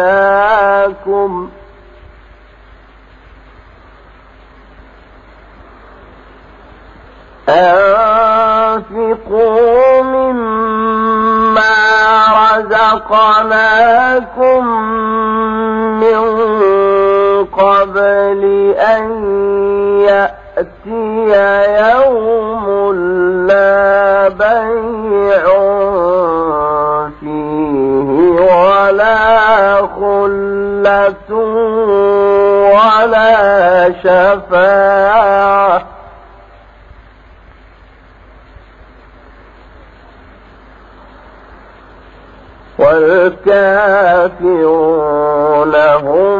رزقناكم أنفقوا مما رزقناكم من قبل أن يأتي يوم لا بيع ولا شفاعة والكافرون هم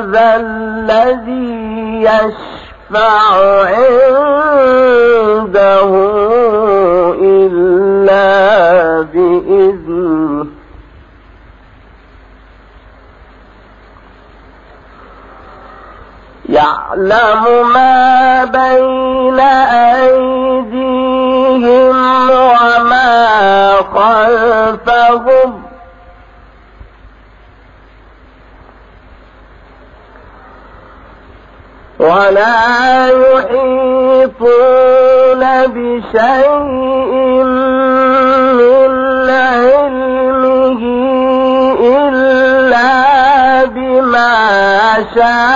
ذا الذي يشفع عنده إلا بإذنه. يعلم ما بين أيديهم وما خلفهم. ولا يحيطون بشيء من علمه إلا بما شاء.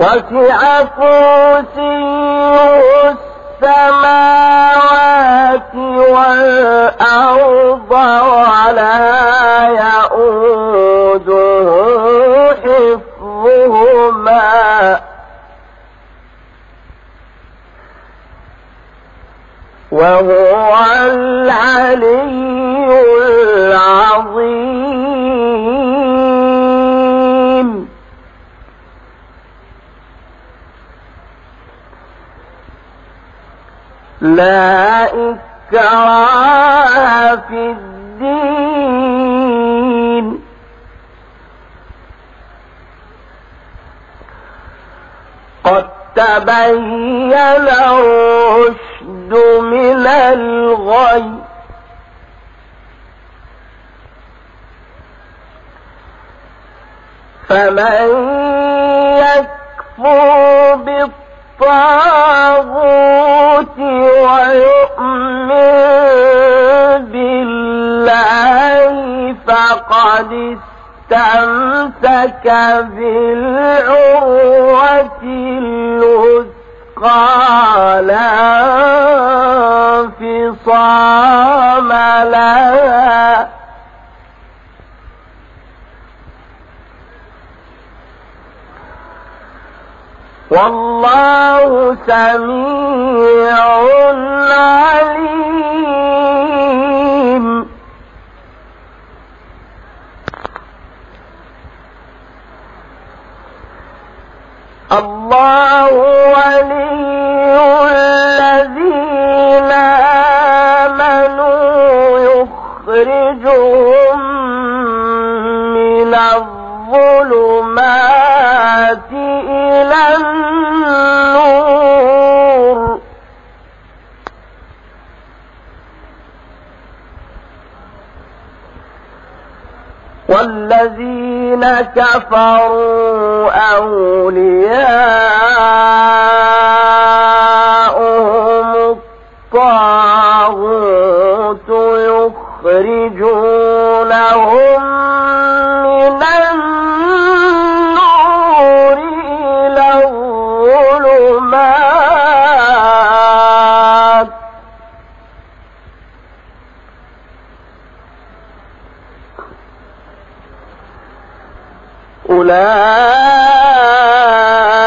وسع كرسيه السماوات والأرض ولا يؤوده حفظهما. وهو العلي العظيم. لا إكراه في الدين. قد تبين الرشد من الغي. فمن فقد استمسك بالعروة الوثقى لا انفصام لها والله سميع والذين كفروا أولياؤهم الطاغوت يخرجونهم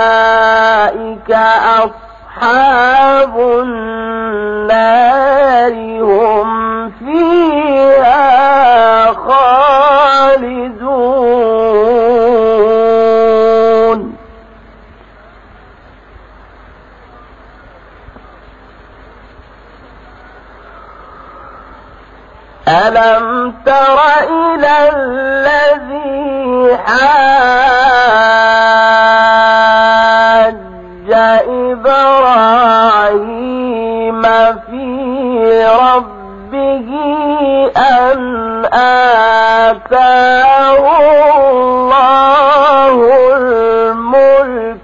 أولئك أصحاب النار هم فيها خالدون. ألم تر إلى حاج إبراهيم في ربه أن آتاه الله الملك.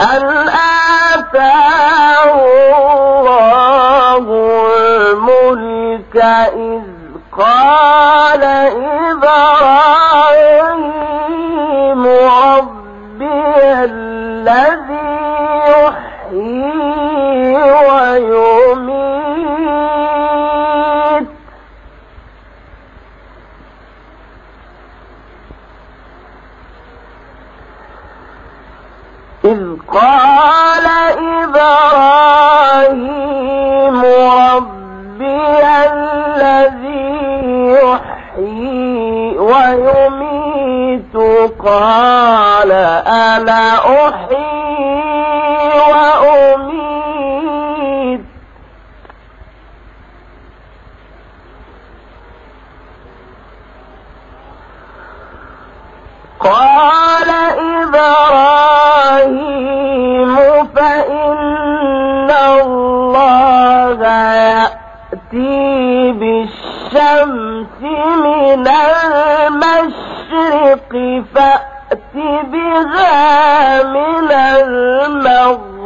أن آتاه الله الملك إذ قال إبراهيم ربي الذي يحيي ويميت. إذ قال إبراهيم ربي الذي يحيي ويميت قال أنا أحيي وأميت قال إبراهيم من المغرب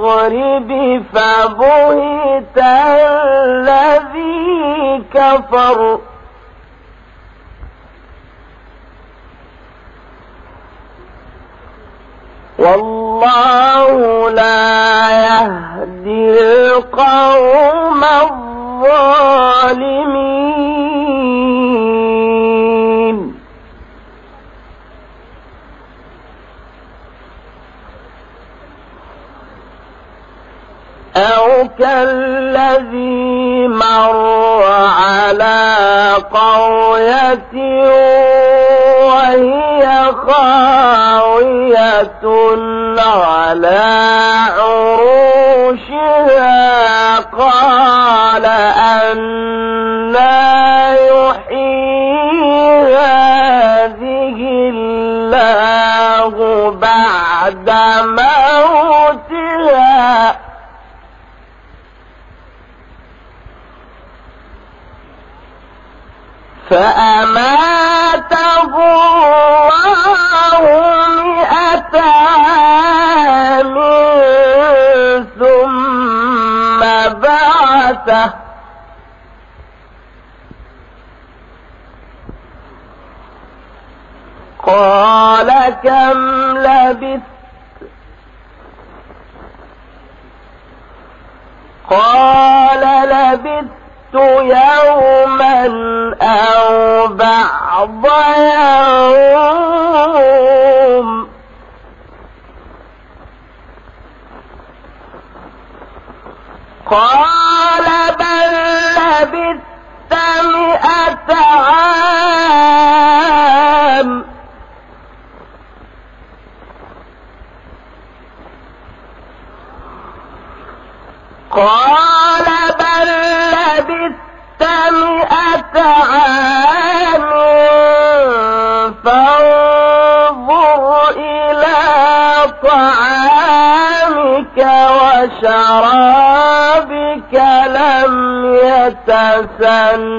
فبهت الذي كفر. والله لا يهدي القوم الظالمين. كالذي مر على قرية وهي خاوية على عروشها. قال أنا يحيي هذه الله بعد موتها فأماته الله مئة عام ثم بعثه. قال كم لبثت؟ قال لبثت يوما أو بعض يوم. قال بل لبثت وشرابك لم يتسنه.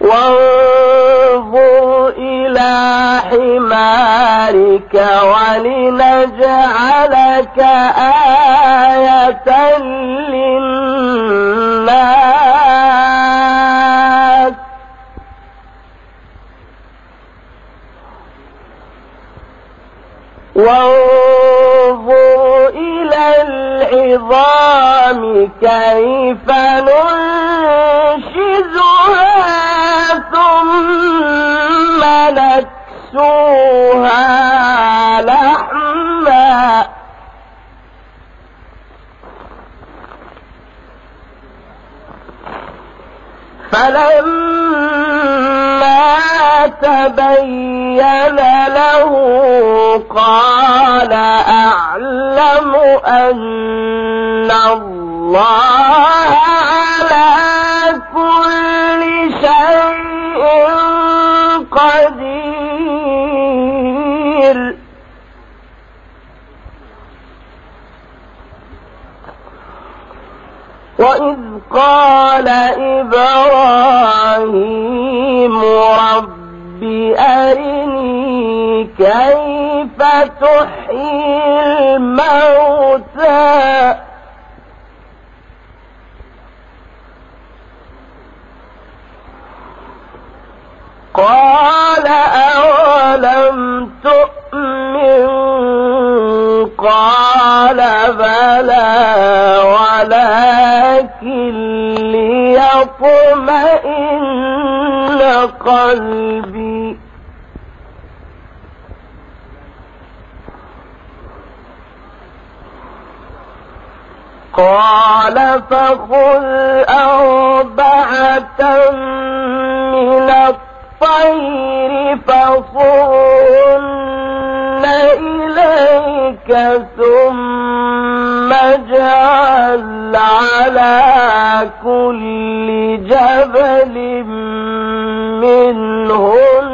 وانظر إلى حمارك ولنجعلك آية كيف ننشزها ثم نكسوها لحما؟ فلما تبين له قال أعلم أن الله على كل شيء قدير. وإذ قال إبراهيم رب أرني كيف تحيي الموتى قال أولم تؤمن؟ قال بلى ولكن ليطمئن قلبي. قال فخذ أربعة فصرن إليك ثم اجعل على كل جبل منهن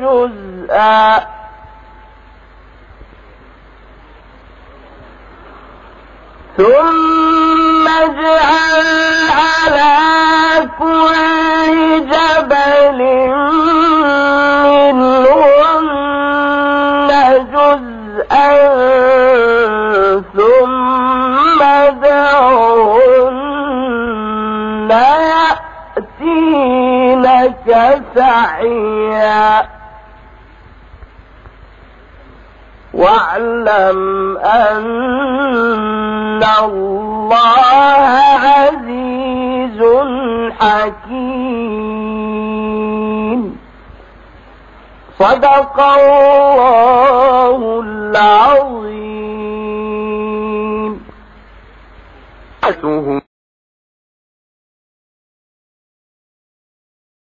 جزءا ثم اجعل على كل جبل يأتينك سعيا واعلم أن الله عزيز حكيم. صدق الله العظيم.